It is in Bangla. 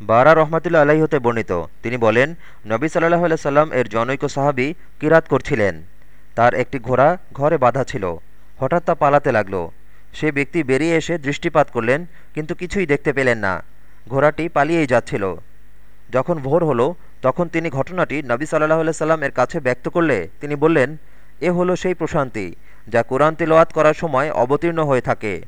বারা রহমাতুল্লা আলাহী হতে বর্ণিত। তিনি বলেন, নবী সাল্লাহ সাল্লাম এর জনৈক সাহাবি কিরাত করছিলেন। তার একটি ঘোড়া ঘরে বাঁধা ছিল। হঠাৎ তা পালাতে লাগল। সে ব্যক্তি বেরিয়ে এসে দৃষ্টিপাত করলেন, কিন্তু কিছুই দেখতে পেলেন না। ঘোড়াটি পালিয়েই যাচ্ছিল। যখন ভোর হলো, তখন তিনি ঘটনাটি নবী সাল্লাহ সাল্লাম এর কাছে ব্যক্ত করলে তিনি বললেন, এ হলো সেই প্রশান্তি, যা কোরআন তিলওয়াত করার সময় অবতীর্ণ হয়ে থাকে।